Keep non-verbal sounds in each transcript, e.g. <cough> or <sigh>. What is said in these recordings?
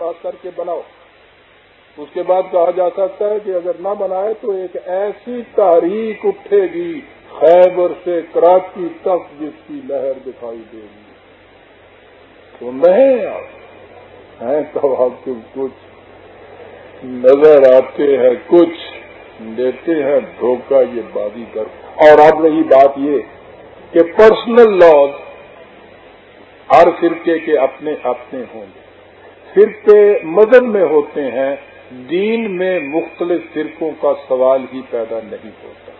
اتفاق کر کے بناؤ۔ اس کے بعد کہا جا سکتا ہے کہ اگر نہ بنائے تو ایک ایسی تاریخ اٹھے گی، خیبر سے کراچی تک جس کی لہر دکھائی دے گی۔ تو نہیں آپ ہیں تو آپ کو کچھ نظر آتے ہیں، کچھ دیتے ہیں دھوکہ یہ بازی کر۔ اور اب رہی بات یہ کہ پرسنل لاز ہر فرقے کے اپنے اپنے ہوں گے۔ فرقے مذہب میں ہوتے ہیں، دین میں مختلف فرقوں کا سوال ہی پیدا نہیں ہوتا۔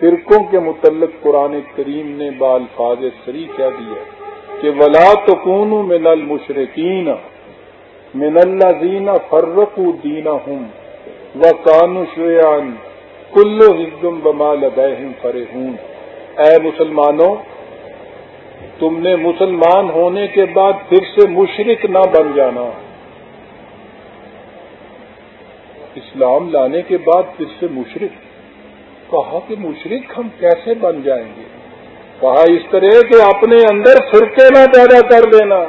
فرقوں کے متعلق قرآن کریم نے بالفاظ سری کہہ دیا کہ ولا تو کون من المشرقین من اللہ زینا فرق دینا ہوں و کانو شیان کلو ہزم بما لدہم فرحون۔ اے مسلمانوں تم نے مسلمان ہونے کے بعد پھر سے مشرق نہ بن جانا۔ اسلام لانے کے بعد پھر سے مشرق کہا کہ مشرق ہم کیسے بن جائیں گے؟ کہا اس طرح کہ اپنے اندر فرقے نہ پیدا کر لینا۔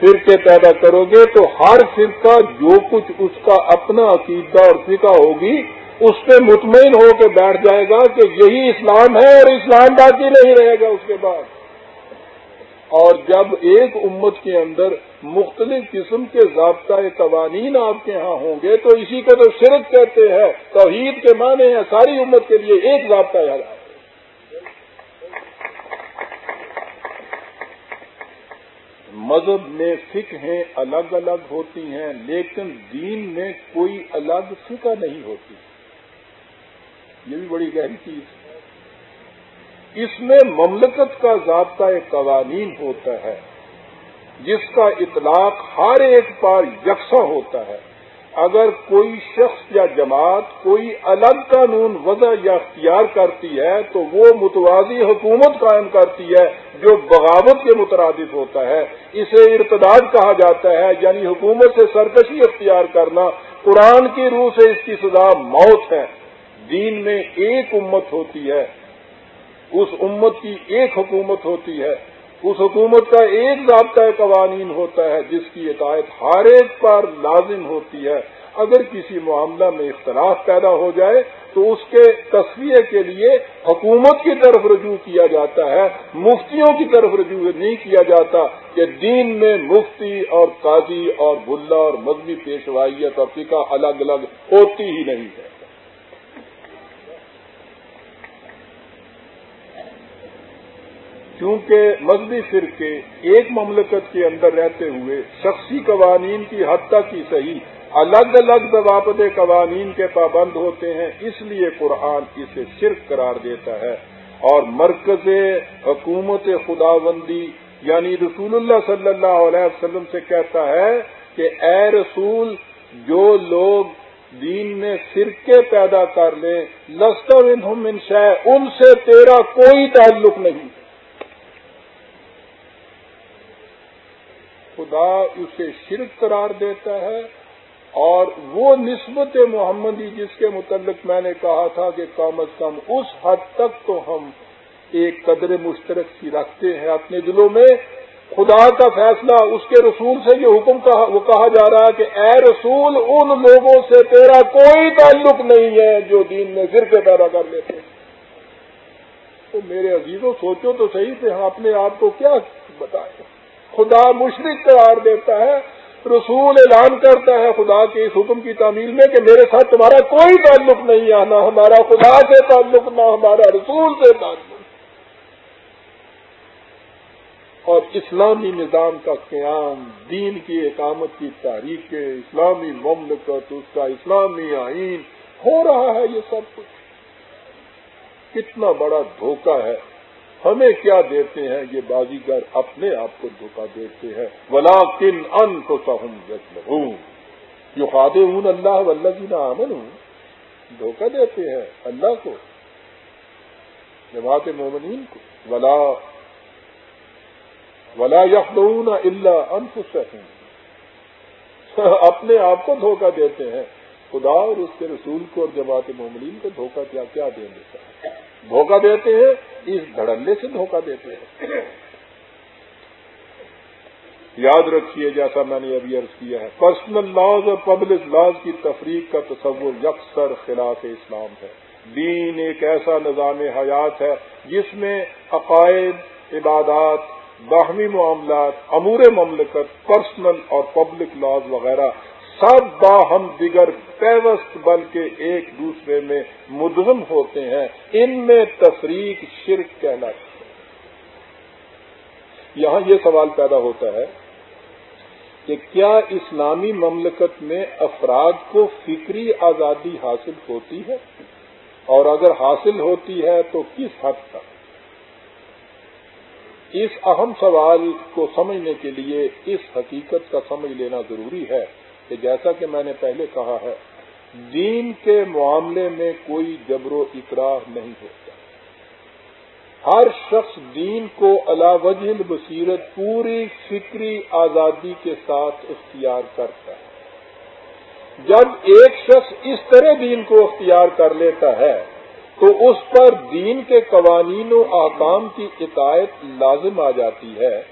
فرقے پیدا کرو گے تو ہر فرقہ جو کچھ اس کا اپنا عقیدہ اور فقہ ہوگی اس پہ مطمئن ہو کے بیٹھ جائے گا کہ یہی اسلام ہے اور اسلام باقی نہیں رہے گا اس کے بعد۔ اور جب ایک امت کے اندر مختلف قسم کے ضابطۂ قوانین آپ کے ہاں ہوں گے تو اسی کو تو شرک کہتے ہیں۔ توحید کے معنی ہیں ساری امت کے لیے ایک ضابطہ ہے۔ مذہب میں فکہیں الگ الگ ہوتی ہیں، لیکن دین میں کوئی الگ فکر نہیں ہوتی۔ یہ بھی بڑی گہری چیز اس میں مملکت کا ضابطہ ایک قوانین ہوتا ہے، جس کا اطلاق ہر ایک پر یکساں ہوتا ہے۔ اگر کوئی شخص یا جماعت کوئی الگ قانون وضع یا اختیار کرتی ہے، تو وہ متوازی حکومت قائم کرتی ہے جو بغاوت کے مترادف ہوتا ہے۔ اسے ارتداد کہا جاتا ہے یعنی حکومت سے سرکشی اختیار کرنا۔ قرآن کی روح سے اس کی سزا موت ہے۔ دین میں ایک امت ہوتی ہے، اس امت کی ایک حکومت ہوتی ہے۔ اس حکومت کا ایک ضابطۂ قوانین ہوتا ہے، جس کی اطاعت ہر ایک پر لازم ہوتی ہے۔ اگر کسی معاملہ میں اختلاف پیدا ہو جائے، تو اس کے تصویر کے لیے حکومت کی طرف رجوع کیا جاتا ہے، مفتیوں کی طرف رجوع نہیں کیا جاتا کہ دین میں مفتی اور قاضی اور بلا اور مذہبی پیشوائیت اور فقہ الگ الگ ہوتی ہی نہیں ہے۔ کیونکہ مذہبی فرقے ایک مملکت کے اندر رہتے ہوئے شخصی قوانین کی حد تک ہی صحیح، الگ الگ ضوابط قوانین کے پابند ہوتے ہیں، اس لیے قرآن اسے شرک قرار دیتا ہے۔ اور مرکز حکومت خدا بندی یعنی رسول اللہ صلی اللہ علیہ وسلم سے کہتا ہے کہ اے رسول، جو لوگ دین میں فرقے پیدا کر لیں لشکر ان شہ ان سے تیرا کوئی تعلق نہیں۔ خدا اسے شرک قرار دیتا ہے اور وہ نسبت محمدی جس کے متعلق میں نے کہا تھا کہ کم از کم اس حد تک تو ہم ایک قدر مشترک سی رکھتے ہیں اپنے دلوں میں۔ خدا کا فیصلہ اس کے رسول سے یہ حکم کہا وہ کہا جا رہا ہے کہ اے رسول، ان لوگوں سے تیرا کوئی تعلق نہیں ہے جو دین میں فرقے پیدا کر لیتے۔ ہیں تو میرے عزیزوں، سوچو تو صحیح سے ہم اپنے آپ کو کیا بتائیں۔ خدا مشرق قرار دیتا ہے، رسول اعلان کرتا ہے خدا کے اس حکم کی تعمیل میں کہ میرے ساتھ تمہارا کوئی تعلق نہیں ہے، نہ ہمارا خدا سے تعلق، نہ ہمارا رسول سے تعلق۔ اور اسلامی نظام کا قیام، دین کی اقامت کی تاریخ اسلامی مملکت، اس کا اسلامی آئین، ہو رہا ہے یہ سب کچھ۔ کتنا بڑا دھوکہ ہے۔ ہمیں کیا دیتے ہیں، یہ بازیگر اپنے آپ کو دھوکہ دیتے ہیں۔ ولا کن ان کو سہم لہوں جو خادے ہوں اللہ ولہ جی نہ ہوں دھوکہ دیتے ہیں اللہ کو، جماعت مومنین کو۔ ولا ولا یخلون اللہ ان اپنے آپ کو دھوکہ دیتے ہیں۔ خدا اور اس کے رسول کو اور جماعت مومنین کو دھوکہ کیا کیا دیں گے دھوکہ دیتے ہیں، اس دھڑلے سے دھوکہ دیتے ہیں۔ یاد رکھیے، جیسا میں نے ابھی عرض کیا ہے پرسنل لاز اور پبلک لاز کی تفریق کا تصور یکسر خلاف اسلام ہے۔ دین ایک ایسا نظام حیات ہے جس میں عقائد، عبادات، باہمی معاملات، امور مملکت پرسنل اور پبلک لاز وغیرہ سب باہم دیگر پیوست بلکہ ایک دوسرے میں مدغم ہوتے ہیں، ان میں تفریق شرک کہنا۔ چاہیے یہاں یہ سوال پیدا ہوتا ہے کہ کیا اسلامی مملکت میں افراد کو فکری آزادی حاصل ہوتی ہے؟ اور اگر حاصل ہوتی ہے تو کس حد تک؟ اس اہم سوال کو سمجھنے کے لیے اس حقیقت کا سمجھ لینا ضروری ہے۔ کہ جیسا کہ میں نے پہلے کہا ہے، دین کے معاملے میں کوئی جبر و اقراہ نہیں ہوتا۔ ہر شخص دین کو وجہ بصیرت پوری فکری آزادی کے ساتھ اختیار کرتا ہے۔ جب ایک شخص اس طرح دین کو اختیار کر لیتا ہے، تو اس پر دین کے قوانین و احکام کی اطاعت لازم آ جاتی ہے۔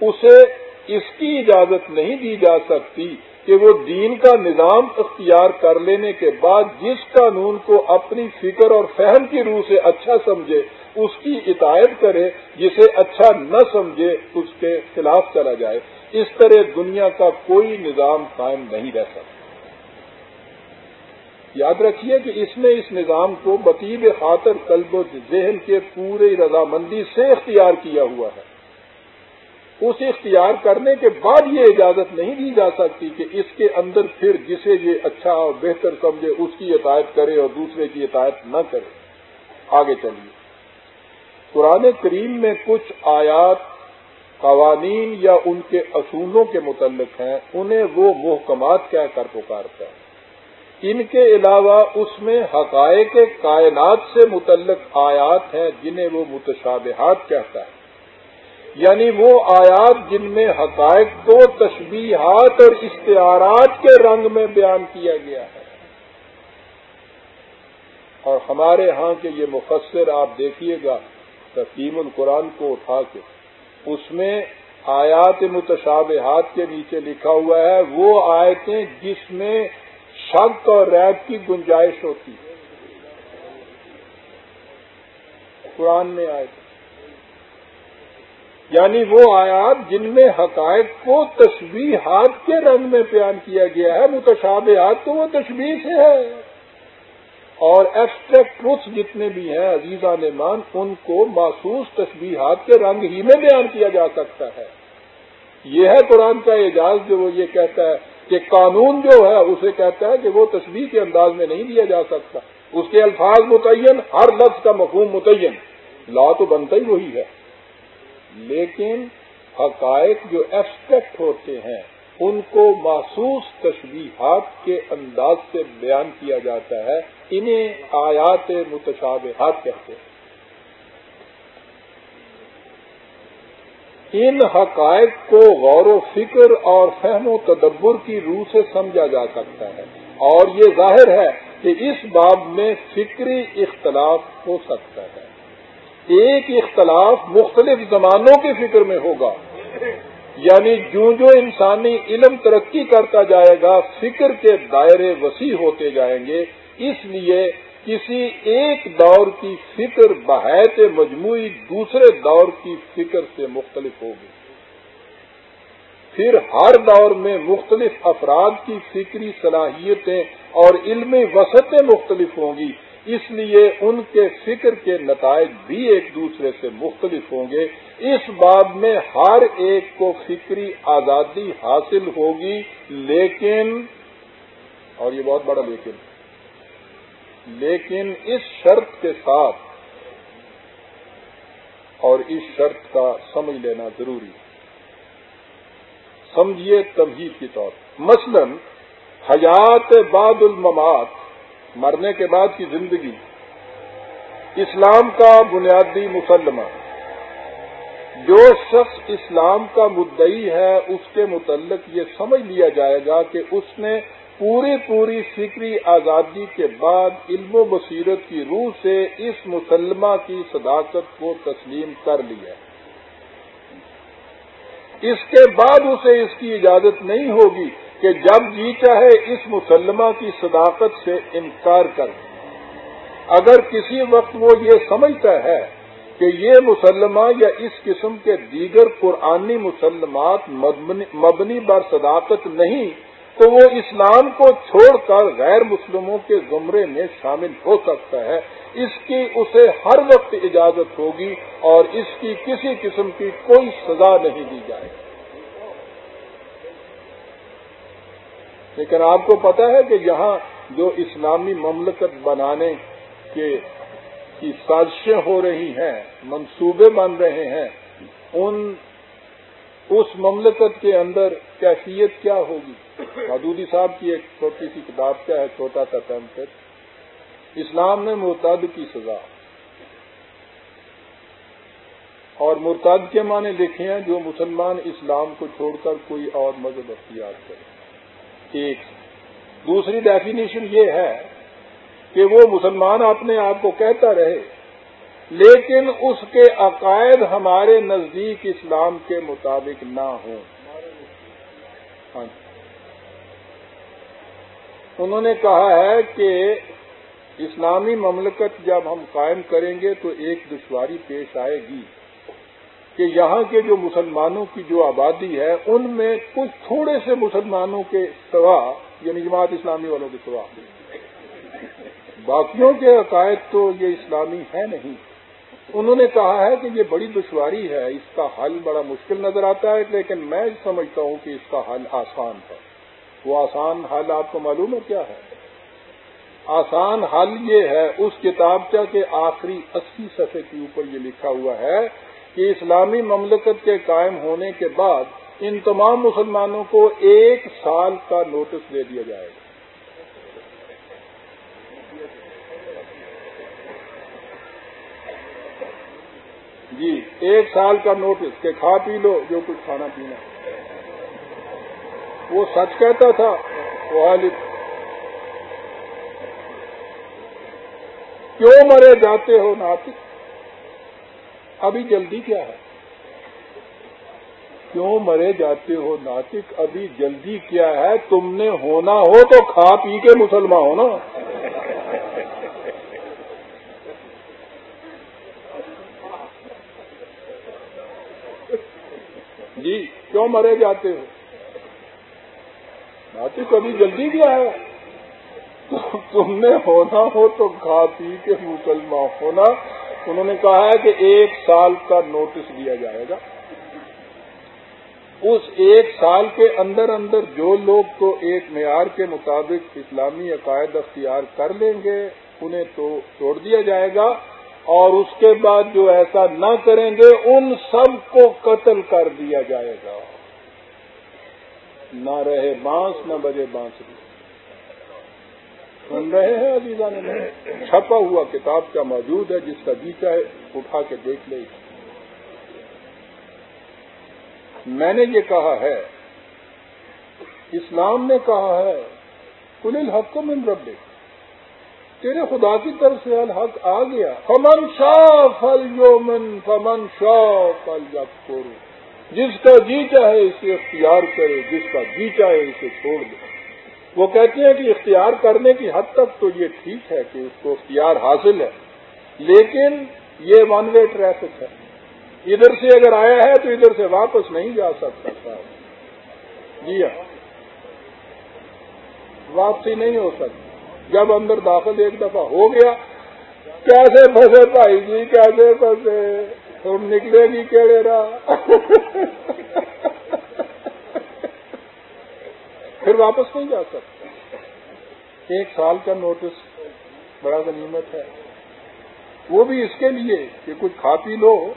اسے اس کی اجازت نہیں دی جا سکتی کہ وہ دین کا نظام اختیار کر لینے کے بعد جس قانون کو اپنی فکر اور فہم کی روح سے اچھا سمجھے، اس کی اطاعت کرے، جسے اچھا نہ سمجھے، اس کے خلاف چلا جائے۔ اس طرح دنیا کا کوئی نظام قائم نہیں رہ سکتا۔ یاد رکھیے کہ اس نے اس نظام کو بطیب خاطر قلب و ذہن کے پورے رضامندی سے اختیار کیا ہوا ہے۔ اس اختیار کرنے کے بعد یہ اجازت نہیں دی جا سکتی کہ اس کے اندر پھر جسے یہ اچھا اور بہتر سمجھے، اس کی عطایت کرے اور دوسرے کی عطایت نہ کرے۔ آگے چلیے۔ قرآن کریم میں کچھ آیات، قوانین یا ان کے اصولوں کے متعلق ہیں، انہیں وہ محکمات کہہ کر پکارتا ہے ان کے علاوہ اس میں حقائق کائنات سے متعلق آیات ہیں جنہیں وہ متشابہات کہتا ہے۔ یعنی وہ آیات جن میں حقائق کو تشبیہات اور اشتہارات کے رنگ میں بیان کیا گیا ہے۔ اور ہمارے ہاں کے یہ مفسر آپ دیکھیے گا تقیم القرآن کو اٹھا کے، اس میں آیات متشابہات کے نیچے لکھا ہوا ہے، وہ آیتیں جس میں شک اور ریب کی گنجائش ہوتی ہے۔ قرآن میں آئے۔ یعنی وہ آیات جن میں حقائق کو تصویرات کے رنگ میں بیان کیا گیا ہے، متشابہات تو وہ تشبیح سے ہے۔ اور ایبسٹریکٹ ٹروتھ جتنے بھی ہیں، عزیزہ نمان ان کو محسوس تصویرات کے رنگ ہی میں بیان کیا جا سکتا ہے۔ یہ ہے قرآن کا اعجاز جو وہ یہ کہتا ہے کہ قانون جو ہے، اسے کہتا ہے کہ وہ تصویر کے انداز میں نہیں دیا جا سکتا۔ اس کے الفاظ متعین، ہر لفظ کا مفہوم متعین۔ لا تو بنتا ہی وہی ہے۔ لیکن حقائق جو ایبسٹریکٹ ہوتے ہیں، ان کو محسوس تشبیہات کے انداز سے بیان کیا جاتا ہے، انہیں آیات متشابہات کہتے ہیں۔ ان حقائق کو غور و فکر اور فہم و تدبر کی روح سے سمجھا جا سکتا ہے۔ اور یہ ظاہر ہے کہ اس باب میں فکری اختلاف ہو سکتا ہے۔ ایک اختلاف مختلف زمانوں کی فکر میں ہوگا۔ یعنی جو جو انسانی علم ترقی کرتا جائے گا، فکر کے دائرے وسیع ہوتے جائیں گے۔ اس لیے کسی ایک دور کی فکر بحیت مجموعی دوسرے دور کی فکر سے مختلف ہوگی۔ پھر ہر دور میں مختلف افراد کی فکری صلاحیتیں اور علمی وسطیں مختلف ہوں گی۔ اس لیے ان کے فکر کے نتائج بھی ایک دوسرے سے مختلف ہوں گے۔ اس باب میں ہر ایک کو فکری آزادی حاصل ہوگی، لیکن، اور یہ بہت بڑا لیکن لیکن اس شرط کے ساتھ اور اس شرط کا سمجھ لینا ضروری ہے۔ سمجھیے تمہید کی طور۔ مثلا، حیات بعد الممات مرنے کے بعد کی زندگی، اسلام کا بنیادی مسلمہ۔ جو شخص اسلام کا مدعی ہے، اس کے متعلق یہ سمجھ لیا جائے گا کہ اس نے پوری پوری فکری آزادی کے بعد علم و بصیرت کی روح سے اس مسلمہ کی صداقت کو تسلیم کر لیا۔ اس کے بعد اسے اس کی اجازت نہیں ہوگی کہ جب جی چاہے اس مسلمہ کی صداقت سے انکار کر۔ اگر کسی وقت وہ یہ سمجھتا ہے کہ یہ مسلمہ یا اس قسم کے دیگر قرآنی مسلمات مبنی بر صداقت نہیں، تو وہ اسلام کو چھوڑ کر غیر مسلموں کے زمرے میں شامل ہو سکتا ہے۔ اس کی اسے ہر وقت اجازت ہوگی اور اس کی کسی قسم کی کوئی سزا نہیں دی جائے۔ گی لیکن آپ کو پتا ہے کہ یہاں جو اسلامی مملکت بنانے کے کی سازشیں ہو رہی ہیں، منصوبے بن رہے ہیں، ان اس مملکت کے اندر کیفیت کیا ہوگی؟ مدودی صاحب کی ایک چھوٹی سی کتاب کیا ہے؟ چھوٹا سا ٹیمپٹ اسلام میں مرتد کی سزا۔ اور مرتد کے معنی لکھے ہیں جو مسلمان اسلام کو چھوڑ کر کوئی اور مذہب اختیار کرے۔ ایک دوسری ڈیفینیشن یہ ہے کہ وہ مسلمان اپنے آپ کو کہتا رہے، لیکن اس کے عقائد ہمارے نزدیک اسلام کے مطابق نہ ہوں۔ ہاں جی۔ انہوں نے کہا ہے کہ اسلامی مملکت جب ہم قائم کریں گے تو ایک دشواری پیش آئے گی۔ کہ یہاں کے جو مسلمانوں کی جو آبادی ہے، ان میں کچھ تھوڑے سے مسلمانوں کے سوا یعنی جماعت اسلامی والوں کے سوا، باقیوں کے عقائد تو یہ اسلامی ہے نہیں۔ انہوں نے کہا ہے کہ یہ بڑی دشواری ہے، اس کا حل بڑا مشکل نظر آتا ہے، لیکن میں سمجھتا ہوں کہ اس کا حل آسان ہے۔ وہ آسان حل آپ کو معلوم ہے کیا ہے؟ آسان حل یہ ہے، اس کتاب کا کہ آخری اسی صفحے کے اوپر یہ لکھا ہوا ہے کہ اسلامی مملکت کے قائم ہونے کے بعد ان تمام مسلمانوں کو ایک سال کا نوٹس دے دیا جائے گا۔ جی ایک سال کا نوٹس کہ کھا پی لو، جو کچھ کھانا پینا۔ وہ سچ کہتا تھا والد کیوں مرے جاتے ہو ناطق؟ ابھی جلدی کیا ہے؟ کیوں مرے جاتے ہو ناطق؟ ابھی جلدی کیا ہے؟ تم نے ہونا ہو تو کھا پی کے مسلمان ہونا جی کیوں مرے جاتے ہو؟ ناطق کبھی جلدی کیا ہے؟ تم نے ہونا ہو تو کھا پی کے مسلمان ہونا انہوں نے کہا ہے کہ ایک سال کا نوٹس دیا جائے گا۔ اس ایک سال کے اندر اندر جو لوگ تو ایک معیار کے مطابق اسلامی عقائد اختیار کر لیں گے، انہیں تو چھوڑ دیا جائے گا اور اس کے بعد جو ایسا نہ کریں گے، ان سب کو قتل کر دیا جائے گا۔ نہ رہے بانس، نہ بجے بانس بھی۔ سن رہے ہیں عزیزہ نے چھپا ہوا کتاب کا موجود ہے، جس کا بیچا ہے، اٹھا کے دیکھ لے۔ میں نے یہ کہا ہے، اسلام نے کہا ہے کل الحق من ربک۔ تیرے خدا کی طرف سے الحق آ گیا۔ فمن شاہ فل یومن فمن شاہ فل جب جس کا جی چاہے اسے اختیار کرے، جس کا جی چاہے اسے چھوڑ دے۔ وہ کہتے ہیں کہ اختیار کرنے کی حد تک تو یہ ٹھیک ہے کہ اس کو اختیار حاصل ہے، لیکن یہ ون وے ٹریفک ہے۔ ادھر سے اگر آیا ہے تو ادھر سے واپس نہیں جا سکتا۔ جی ہاں۔ واپسی نہیں ہو سکتی۔ جب اندر داخل ایک دفعہ ہو گیا، کیسے پھنسے بھائی جی کیسے پھنسے؟ تم نکلے گی کہڑے رہا <laughs> پھر واپس نہیں جا سکتا ایک سال کا نوٹس بڑا غنیمت ہے۔ وہ بھی اس کے لیے کہ کچھ کھا پی لو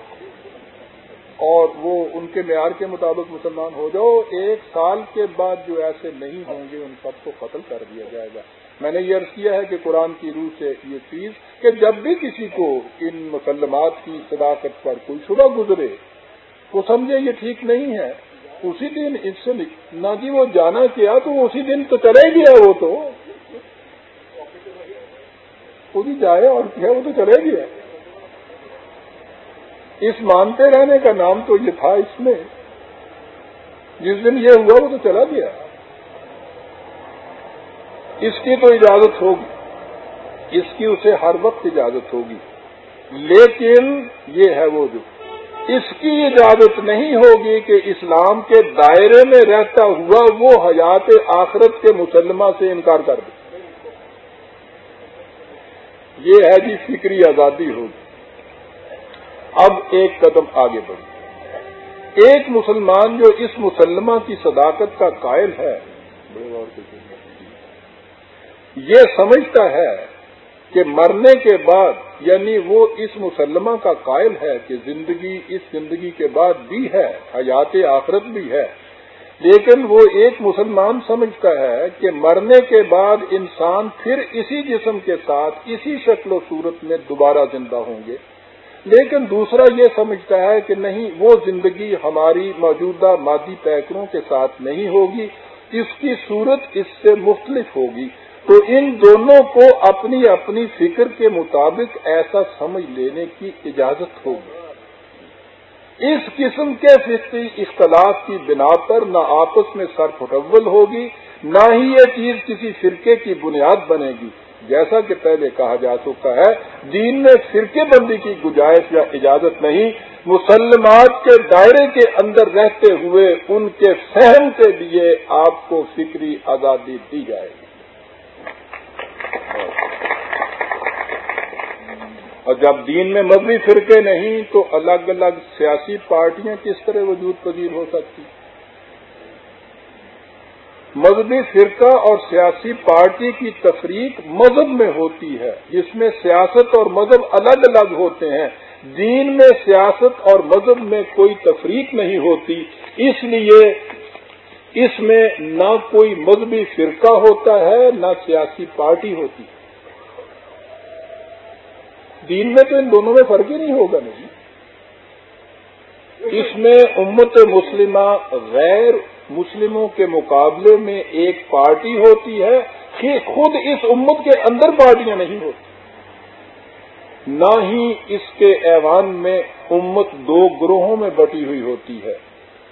اور وہ ان کے معیار کے مطابق مسلمان ہو جاؤ۔ ایک سال کے بعد جو ایسے نہیں ہوں گے، ان سب کو قتل کر دیا جائے گا۔ میں نے یہ عرض کیا ہے کہ قرآن کی روح سے یہ چیز کہ جب بھی کسی کو ان مسلمات کی صداقت پر کوئی شبہ گزرے وہ سمجھے یہ ٹھیک نہیں ہے اسی دن اس سے نہ جی وہ جانا کیا تو اسی دن تو چلے گیا وہ تو۔ وہ بھی جائے اور کیا وہ تو چلے گیا۔ اس مانتے رہنے کا نام تو یہ تھا اس میں۔ جس دن یہ ہوا وہ تو چلا گیا۔ اس کی تو اجازت ہوگی۔ اس کی اسے ہر وقت اجازت ہوگی۔ لیکن یہ ہے وہ جو اس کی اجازت نہیں ہوگی کہ اسلام کے دائرے میں رہتا ہوا وہ حیات آخرت کے مسلمہ سے انکار کر دے۔ یہ ہے جی فکری آزادی ہوگی۔ اب ایک قدم آگے بڑھ ایک مسلمان جو اس مسلمہ کی صداقت کا قائل ہے یہ سمجھتا ہے کہ مرنے کے بعد یعنی وہ اس مسلمہ کا قائل ہے کہ زندگی اس زندگی کے بعد بھی ہے، حیات آخرت بھی ہے۔ لیکن وہ ایک مسلمان سمجھتا ہے کہ مرنے کے بعد انسان پھر اسی جسم کے ساتھ اسی شکل و صورت میں دوبارہ زندہ ہوں گے۔ لیکن دوسرا یہ سمجھتا ہے کہ نہیں، وہ زندگی ہماری موجودہ مادی پیکروں کے ساتھ نہیں ہوگی، اس کی صورت اس سے مختلف ہوگی۔ تو ان دونوں کو اپنی اپنی فکر کے مطابق ایسا سمجھ لینے کی اجازت ہوگی۔ اس قسم کے فکری اختلاف کی بنا پر نہ آپس میں سر پھٹول ہوگی، نہ ہی یہ چیز کسی فرقے کی بنیاد بنے گی۔ جیسا کہ پہلے کہا جا چکا ہے، دین میں فرقے بندی کی گنجائش یا اجازت نہیں، مسلمات کے دائرے کے اندر رہتے ہوئے ان کے فہم کے لیے آپ کو فکری آزادی دی جائے گی۔ اور جب دین میں مذہبی فرقے نہیں، تو الگ الگ سیاسی پارٹیاں کس طرح وجود پذیر ہو سکتی؟ مذہبی فرقہ اور سیاسی پارٹی کی تفریق مذہب میں ہوتی ہے، جس میں سیاست اور مذہب الگ الگ ہوتے ہیں۔ دین میں سیاست اور مذہب میں کوئی تفریق نہیں ہوتی، اس لیے اس میں نہ کوئی مذہبی فرقہ ہوتا ہے، نہ سیاسی پارٹی ہوتی۔ ہے دین میں تو ان دونوں میں فرق ہی نہیں ہوگا نہیں اس میں امت مسلمہ غیر مسلموں کے مقابلے میں ایک پارٹی ہوتی ہے کہ خود اس امت کے اندر پارٹیاں نہیں ہوتی۔ نہ ہی اس کے ایوان میں امت دو گروہوں میں بٹی ہوئی ہوتی ہے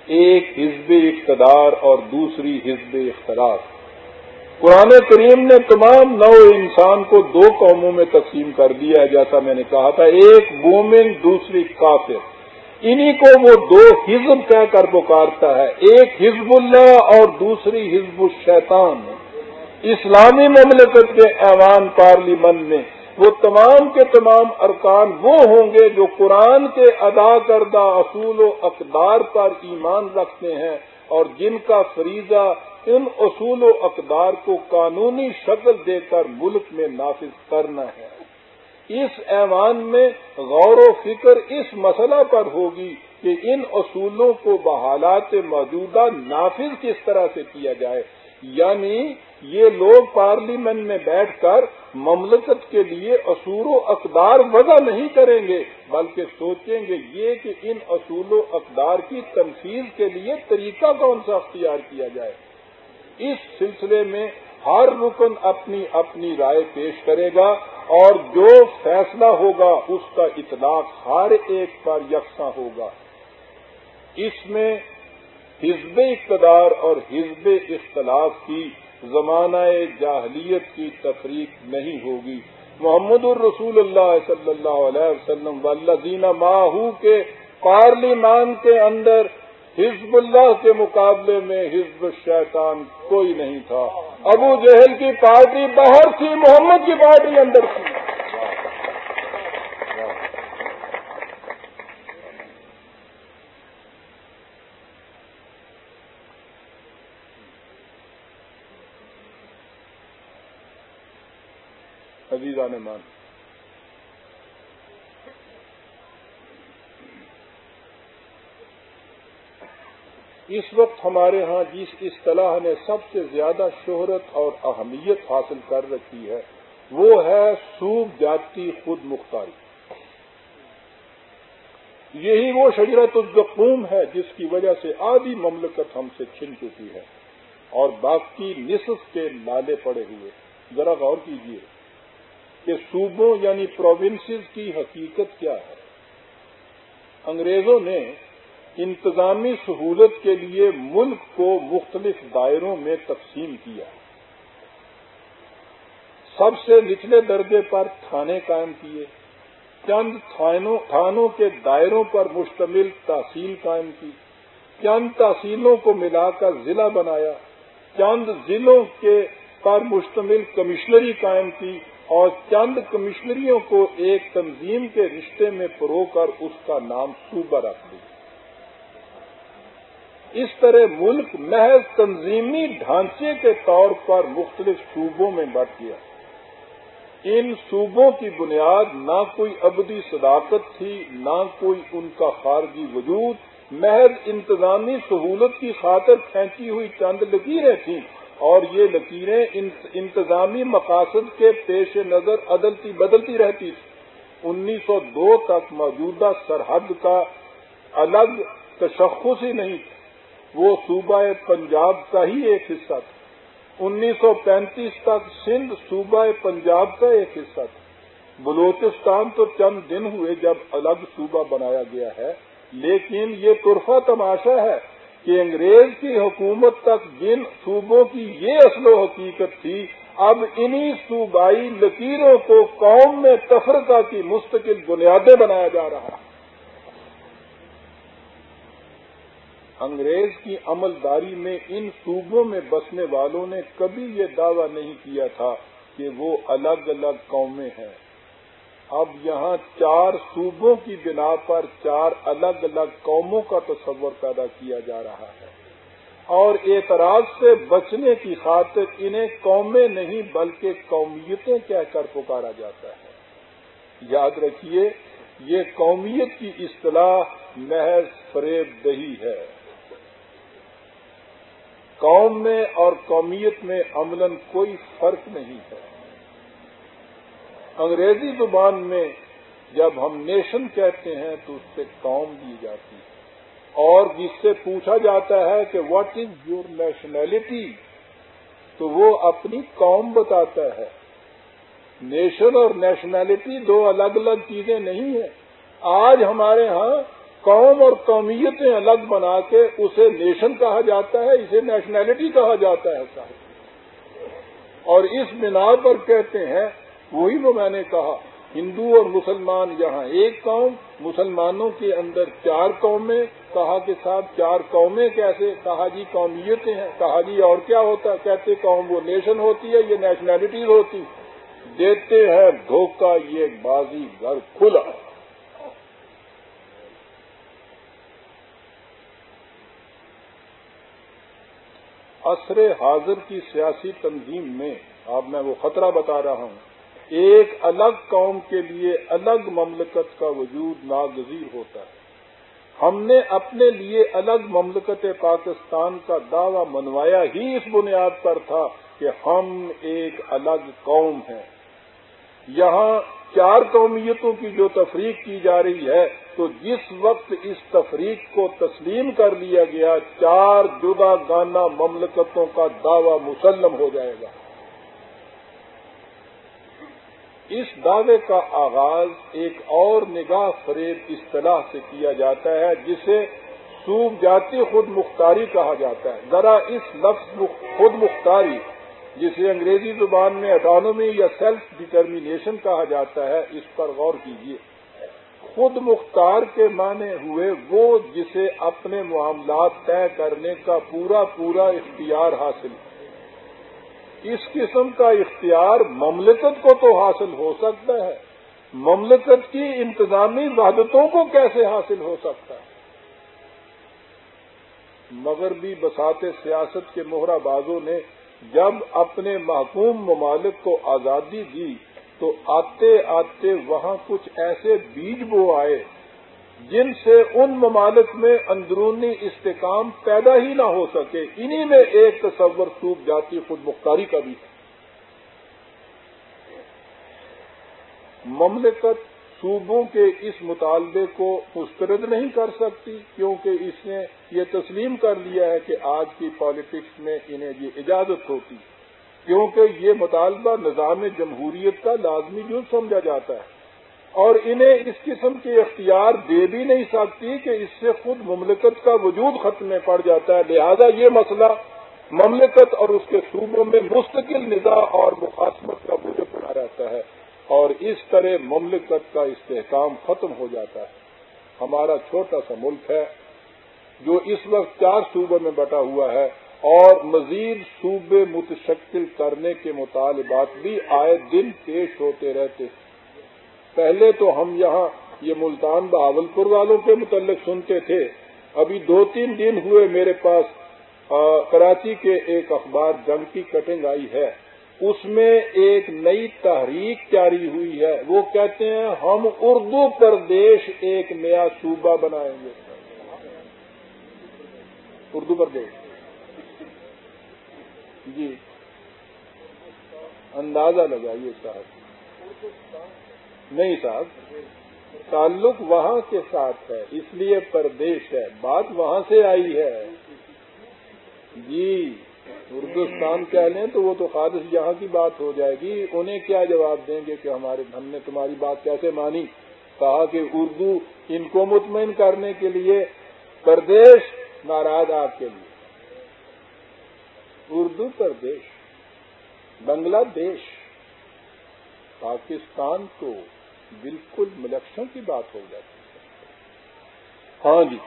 ایک حزب اقتدار اور دوسری حزب اختلاف۔ قرآن کریم نے تمام نو انسان کو دو قوموں میں تقسیم کر دیا ہے، جیسا میں نے کہا تھا، ایک مومن، دوسری کافر۔ انہی کو وہ دو حزب کہہ کر پکارتا ہے، ایک حزب اللہ اور دوسری حزب الشیطان۔ اسلامی مملکت کے ایوان پارلیمنٹ میں وہ تمام کے تمام ارکان وہ ہوں گے جو قرآن کے ادا کردہ اصول و اقدار پر ایمان رکھتے ہیں اور جن کا فریضہ ان اصول و اقدار کو قانونی شکل دے کر ملک میں نافذ کرنا ہے۔ اس ایوان میں غور و فکر اس مسئلہ پر ہوگی کہ ان اصولوں کو بحالات موجودہ نافذ کس طرح سے کیا جائے۔ یعنی یہ لوگ پارلیمنٹ میں بیٹھ کر مملکت کے لیے اصول و اقدار وضع نہیں کریں گے، بلکہ سوچیں گے یہ کہ ان اصول و اقدار کی تنفیذ کے لیے طریقہ کون سا اختیار کیا جائے۔ اس سلسلے میں ہر رکن اپنی اپنی رائے پیش کرے گا اور جو فیصلہ ہوگا اس کا اطلاق ہر ایک پر یکساں ہوگا۔ اس میں حزب اقتدار اور حزب اختلاف کی زمانہ جاہلیت کی تفریق نہیں ہوگی۔ محمد الرسول اللہ صلی اللہ علیہ وسلم والذین ماہو کے پارلیمان کے اندر حزب اللہ کے مقابلے میں حزب الشیطان کوئی نہیں تھا۔ ابو جہل کی پارٹی باہر تھی، محمد کی پارٹی اندر تھی۔ عزیزان مان اس وقت ہمارے ہاں جس اصطلاح نے سب سے زیادہ شہرت اور اہمیت حاصل کر رکھی ہے، وہ ہے سوب جاتی خود مختاری۔ یہی وہ شجرت الزقوم ہے جس کی وجہ سے آدھی مملکت ہم سے چھن چکی ہے اور باقی نصف کے نالے پڑے ہوئے۔ ذرا غور کیجیے کہ صوبوں یعنی پروونسز کی حقیقت کیا ہے۔ انگریزوں نے انتظامی سہولت کے لیے ملک کو مختلف دائروں میں تقسیم کیا۔ سب سے نچلے درجے پر تھانے قائم کیے۔ چند تھانوں کے دائروں پر مشتمل تحصیل قائم کی۔ چند تحصیلوں کو ملا کر ضلع بنایا۔ چند ضلعوں کے پر مشتمل کمشنری قائم کی اور چند کمشنریوں کو ایک تنظیم کے رشتے میں پرو کر اس کا نام صوبہ رکھ دیا۔ اس طرح ملک محض تنظیمی ڈھانچے کے طور پر مختلف صوبوں میں بٹ گیا۔ ان صوبوں کی بنیاد نہ کوئی ابدی صداقت تھی، نہ کوئی ان کا خارجی وجود، محض انتظامی سہولت کی خاطر کھینچی ہوئی چند لکیریں تھیں اور یہ لکیریں انتظامی مقاصد کے پیش نظر عدلتی بدلتی رہتی تھی انیس سو دو تک موجودہ سرحد کا الگ تشخص ہی نہیں تھا۔ وہ صوبہ پنجاب کا ہی ایک حصہ تھا۔ انیس سو پینتیس تک سندھ صوبہ پنجاب کا ایک حصہ تھا۔ بلوچستان تو چند دن ہوئے جب الگ صوبہ بنایا گیا ہے، لیکن یہ طرفہ تماشا ہے کہ انگریز کی حکومت تک جن صوبوں کی یہ اصل و حقیقت تھی، اب انہی صوبائی لکیروں کو قوم میں تفرقہ کی مستقل بنیادیں بنایا جا رہا ہے۔ انگریز کی عمل داری میں ان صوبوں میں بسنے والوں نے کبھی یہ دعویٰ نہیں کیا تھا کہ وہ الگ الگ قومیں ہیں۔ اب یہاں چار صوبوں کی بنا پر چار الگ الگ قوموں کا تصور پیدا کیا جا رہا ہے۔ اور اعتراض سے بچنے کی خاطر انہیں قومیں نہیں بلکہ قومیتیں کہہ کر پکارا جاتا ہے۔ یاد رکھیے، یہ قومیت کی اصطلاح محض فریب دہی ہے۔ قوم میں اور قومیت میں عملاً کوئی فرق نہیں ہے۔ انگریزی زبان میں جب ہم نیشن کہتے ہیں تو اس سے قوم دی جاتی ہے۔ اور جس سے پوچھا جاتا ہے کہ واٹ از یور نیشنلٹی تو وہ اپنی قوم بتاتا ہے۔ نیشن اور نیشنلٹی دو الگ الگ چیزیں نہیں ہیں۔ آج ہمارے ہاں قوم اور قومیتیں الگ بنا کے اسے نیشن کہا جاتا ہے، اسے نیشنلٹی کہا جاتا ہے صاحب اور اس بنا پر کہتے ہیں، وہی وہ میں نے کہا، ہندو اور مسلمان یہاں ایک قوم، مسلمانوں کے اندر چار قومیں، کہا کہ صاحب چار قومیں کیسے، کہا جی قومیتیں ہیں، کہا جی اور کیا ہوتا ہے، کہتے قوم وہ نیشن ہوتی ہے، یہ نیشنلٹیز ہوتی۔ دیتے ہیں، دھوکہ، یہ بازی گھر کھلا۔ عصر حاضر کی سیاسی تنظیم میں اب میں وہ خطرہ بتا رہا ہوں، ایک الگ قوم کے لیے الگ مملکت کا وجود ناگزیر ہوتا ہے۔ ہم نے اپنے لیے الگ مملکت پاکستان کا دعوی منوایا ہی اس بنیاد پر تھا کہ ہم ایک الگ قوم ہیں۔ یہاں چار قومیتوں کی جو تفریق کی جا رہی ہے تو جس وقت اس تفریق کو تسلیم کر لیا گیا، چار جدا گانا مملکتوں کا دعوی مسلم ہو جائے گا۔ اس دعوے کا آغاز ایک اور نگاہ فریب اصطلاح سے کیا جاتا ہے، جسے سوب جاتی خود مختاری کہا جاتا ہے۔ ذرا اس لفظ خود مختاری، جسے انگریزی زبان میں اٹانومی یا سیلف ڈٹرمینیشن کہا جاتا ہے، اس پر غور کیجیے خود مختار کے معنی ہوئے وہ جسے اپنے معاملات طے کرنے کا پورا پورا اختیار حاصل۔ اس قسم کا اختیار مملکت کو تو حاصل ہو سکتا ہے۔ مملکت کی انتظامی وحدتوں کو کیسے حاصل ہو سکتا ہے؟ مغربی بساط سیاست کے مہرہ بازوں نے جب اپنے محکوم ممالک کو آزادی دی تو آتے آتے وہاں کچھ ایسے بیج بو آئے جن سے ان ممالک میں اندرونی استحکام پیدا ہی نہ ہو سکے۔ انہی میں ایک تصور سوکھ جاتی، خود مختاری کا بھی۔ مملکت صوبوں کے اس مطالبے کو مسترد نہیں کر سکتی، کیونکہ اس نے یہ تسلیم کر لیا ہے کہ آج کی پالیٹکس میں انہیں یہ اجازت ہوتی۔ ہے کیونکہ یہ مطالبہ نظام جمہوریت کا لازمی جز سمجھا جاتا ہے۔ اور انہیں اس قسم کے اختیار دے بھی نہیں سکتی کہ اس سے خود مملکت کا وجود ختم میں پڑ جاتا ہے۔ لہذا یہ مسئلہ مملکت اور اس کے صوبوں میں مستقل نظا اور مقاصمت کا وجود بنا رہتا ہے۔ اور اس طرح مملکت کا استحکام ختم ہو جاتا ہے۔ ہمارا چھوٹا سا ملک ہے جو اس وقت چار صوبوں میں بٹا ہوا ہے۔ اور مزید صوبے متشکل کرنے کے مطالبات بھی آئے دن پیش ہوتے رہتے۔ پہلے تو ہم یہاں یہ ملتان بہاول پور والوں کے متعلق سنتے تھے۔ ابھی دو تین دن ہوئے میرے پاس کراچی کے ایک اخبار جنگ کی کٹنگ آئی ہے۔ اس میں ایک نئی تحریک جاری ہوئی ہے۔ وہ کہتے ہیں، ہم اردو پردیش ایک نیا صوبہ بنائیں گے۔ اردو پردیش۔ جی۔ اندازہ لگائیے صاحب۔ نہیں صاحب، تعلق وہاں کے ساتھ ہے، اس لیے پردیش ہے۔ بات وہاں سے آئی ہے۔ جی اردوستان کہہ لیں تو وہ تو خالص یہاں کی بات ہو جائے گی۔ انہیں کیا جواب دیں گے کہ ہمارے، ہم نے تمہاری بات کیسے مانی؟ کہا کہ اردو ان کو مطمئن کرنے کے لیے پردیش ناراض آپ کے لیے۔ اردو پردیش بنگلہ دیش، پاکستان تو بالکل ملکشن کی بات ہو جاتی ہے۔ ہاں جی۔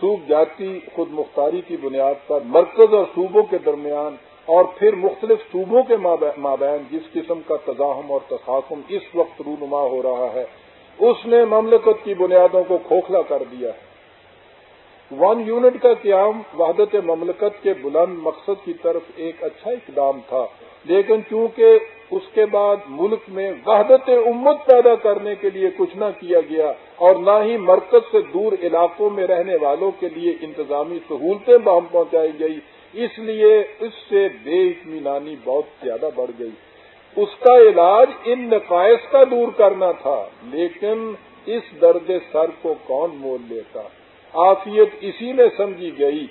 صوب جاتی، خود مختاری کی بنیاد پر، مرکز اور صوبوں کے درمیان اور پھر مختلف صوبوں کے مابین، جس قسم کا تزاہم اور تصاخم اس وقت رونما ہو رہا ہے، اس نے مملکت کی بنیادوں کو کھوکھلا کر دیا ہے۔ ون یونٹ کا قیام وحدت مملکت کے بلند مقصد کی طرف ایک اچھا اقدام تھا، لیکن چونکہ اس کے بعد ملک میں وحدت امت پیدا کرنے کے لیے کچھ نہ کیا گیا اور نہ ہی مرکز سے دور علاقوں میں رہنے والوں کے لیے انتظامی سہولتیں بہم پہنچائی گئی، اس لیے اس سے بے اطمینانی بہت زیادہ بڑھ گئی۔ اس کا علاج ان نقائص کا دور کرنا تھا، لیکن اس درد سر کو کون مول لیتا؟ آفیت اسی میں سمجھی گئی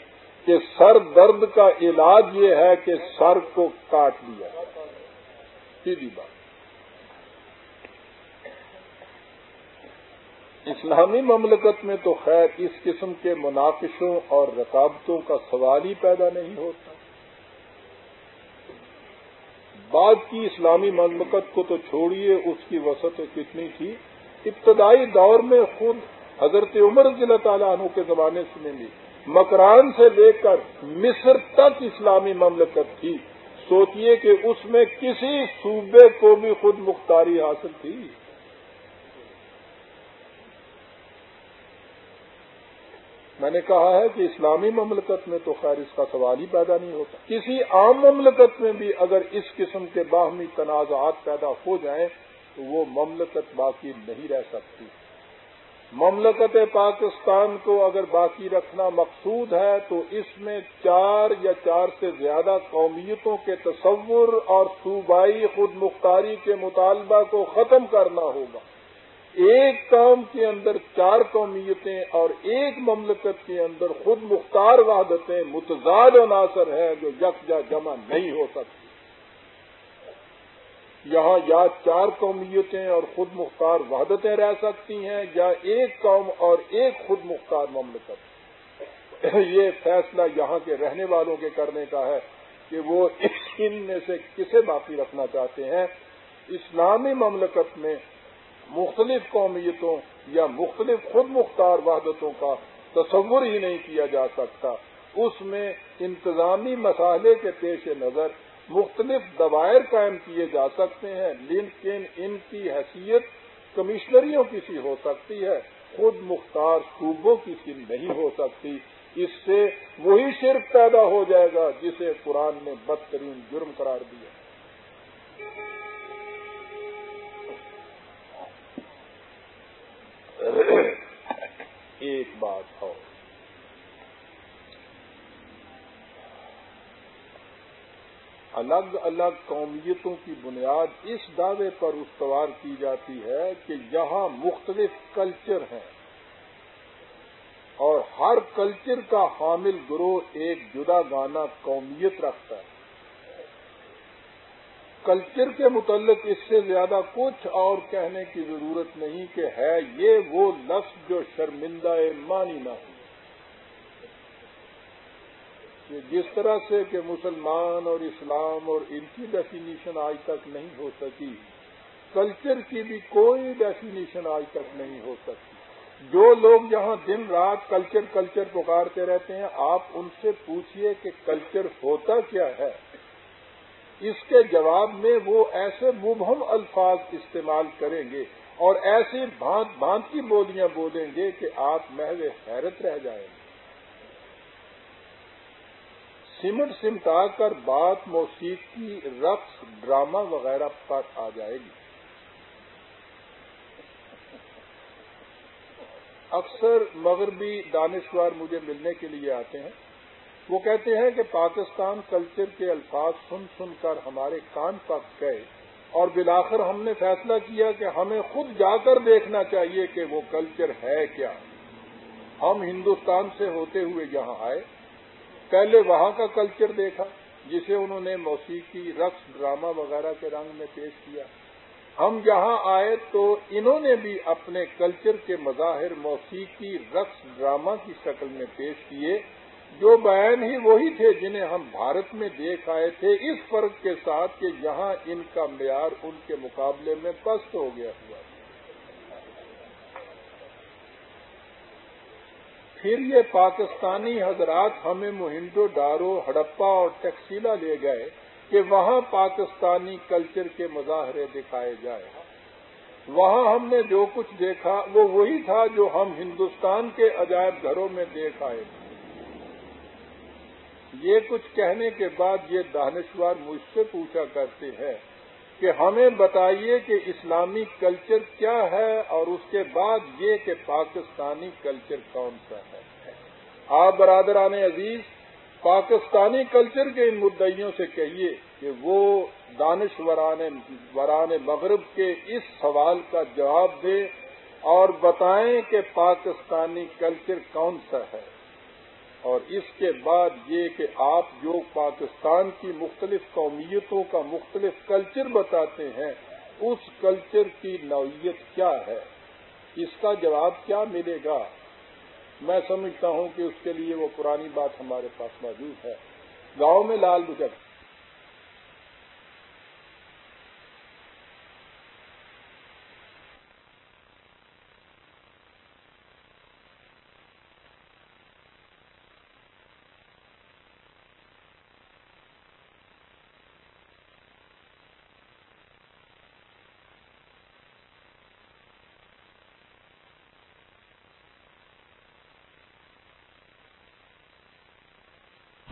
کہ سر درد کا علاج یہ ہے کہ سر کو کاٹ لیا سیدھی بات۔ اسلامی مملکت میں تو خیر اس قسم کے مناقشوں اور رکاوٹوں کا سوال ہی پیدا نہیں ہوتا۔ بعد کی اسلامی مملکت کو تو چھوڑیے، اس کی وسط کتنی تھی؟ ابتدائی دور میں خود حضرت عمر رضی اللہ تعالیٰ عنہ کے زمانے سے لی مکران سے لے کر مصر تک اسلامی مملکت تھی، سوچئے کہ اس میں کسی صوبے کو بھی خود مختاری حاصل تھی۔ میں نے کہا ہے کہ اسلامی مملکت میں تو خیر اس کا سوال ہی پیدا نہیں ہوتا۔ کسی عام مملکت میں بھی اگر اس قسم کے باہمی تنازعات پیدا ہو جائیں، تو وہ مملکت باقی نہیں رہ سکتی۔ مملکت پاکستان کو اگر باقی رکھنا مقصود ہے تو اس میں چار یا چار سے زیادہ قومیتوں کے تصور اور صوبائی خود مختاری کے مطالبہ کو ختم کرنا ہوگا۔ ایک کام کے اندر چار قومیتیں اور ایک مملکت کے اندر خود مختار وحدتیں متضاد عناصر ہیں جو یکجا جمع نہیں ہو سکتی۔ یہاں یا چار قومیتیں اور خود مختار وحدتیں رہ سکتی ہیں یا ایک قوم اور ایک خود مختار مملکت۔ یہ فیصلہ یہاں کے رہنے والوں کے کرنے کا ہے کہ وہ ان میں سے کسے باقی رکھنا چاہتے ہیں۔ اسلامی مملکت میں مختلف قومیتوں یا مختلف خود مختار وحدتوں کا تصور ہی نہیں کیا جا سکتا۔ اس میں انتظامی مسائلے کے پیش نظر مختلف دوائر قائم کیے جا سکتے ہیں۔ لیکن ان کی حیثیت کمشنریوں کی سی ہو سکتی ہے، خود مختار صوبوں کی سی نہیں ہو سکتی۔ اس سے وہی شرک پیدا ہو جائے گا جسے قرآن نے بدترین جرم قرار دیا۔ ایک بات اور۔ الگ الگ قومیتوں کی بنیاد اس دعوے پر استوار کی جاتی ہے کہ یہاں مختلف کلچر ہیں اور ہر کلچر کا حامل گروہ ایک جدا گانا قومیت رکھتا ہے۔ کلچر کے متعلق اس سے زیادہ کچھ اور کہنے کی ضرورت نہیں کہ ہے یہ وہ لفظ جو شرمندہ مانی نہ ہو۔ جس طرح سے کہ مسلمان اور اسلام اور ان کی ڈیفینیشن آج تک نہیں ہو سکی کلچر کی بھی کوئی ڈیفینیشن آج تک نہیں ہو سکتی جو لوگ یہاں دن رات کلچر کلچر پکارتے رہتے ہیں، آپ ان سے پوچھئے کہ کلچر ہوتا کیا ہے؟ اس کے جواب میں وہ ایسے مبہم الفاظ استعمال کریں گے اور ایسی بھانت بھانت کی بولیاں بولیں گے کہ آپ محض حیرت رہ جائیں گے۔ سمٹ سمٹا کر بات موسیقی رقص، ڈرامہ وغیرہ پر آ جائے گی۔ اکثر مغربی دانشور مجھے ملنے کے لیے آتے ہیں۔ وہ کہتے ہیں کہ پاکستان کلچر کے الفاظ سن سن کر ہمارے کان پک گئے اور بلاخر ہم نے فیصلہ کیا کہ ہمیں خود جا کر دیکھنا چاہیے کہ وہ کلچر ہے کیا۔ ہم ہندوستان سے ہوتے ہوئے یہاں آئے۔ پہلے وہاں کا کلچر دیکھا، جسے انہوں نے موسیقی، رقص ڈرامہ وغیرہ کے رنگ میں پیش کیا۔ ہم یہاں آئے تو انہوں نے بھی اپنے کلچر کے مظاہر موسیقی، رقص ڈرامہ کی شکل میں پیش کیے، جو بیان ہی وہی تھے جنہیں ہم بھارت میں دیکھ آئے تھے۔ اس فرق کے ساتھ کہ یہاں ان کا معیار ان کے مقابلے میں پست ہو گیا ہوا پھر یہ پاکستانی حضرات ہمیں مہنڈو ڈارو، ہڑپا اور ٹیکسیلا لے گئے کہ وہاں پاکستانی کلچر کے مظاہرے دکھائے جائے وہاں ہم نے جو کچھ دیکھا، وہ وہی تھا جو ہم ہندوستان کے عجائب گھروں میں دیکھ آئے تھے۔ یہ کچھ کہنے کے بعد یہ دانشوار مجھ سے پوچھا کرتے ہیں کہ ہمیں بتائیے کہ اسلامی کلچر کیا ہے اور اس کے بعد یہ کہ پاکستانی کلچر کون سا ہے۔ آپ برادران عزیز، پاکستانی کلچر کے ان مدعیوں سے کہیے کہ وہ دانش وران مغرب کے اس سوال کا جواب دیں اور بتائیں کہ پاکستانی کلچر کون سا ہے۔ اور اس کے بعد یہ کہ آپ جو پاکستان کی مختلف قومیتوں کا مختلف کلچر بتاتے ہیں، اس کلچر کی نوعیت کیا ہے؟ اس کا جواب کیا ملے گا؟ میں سمجھتا ہوں کہ اس کے لیے وہ پرانی بات ہمارے پاس موجود ہے۔ گاؤں میں لال بچک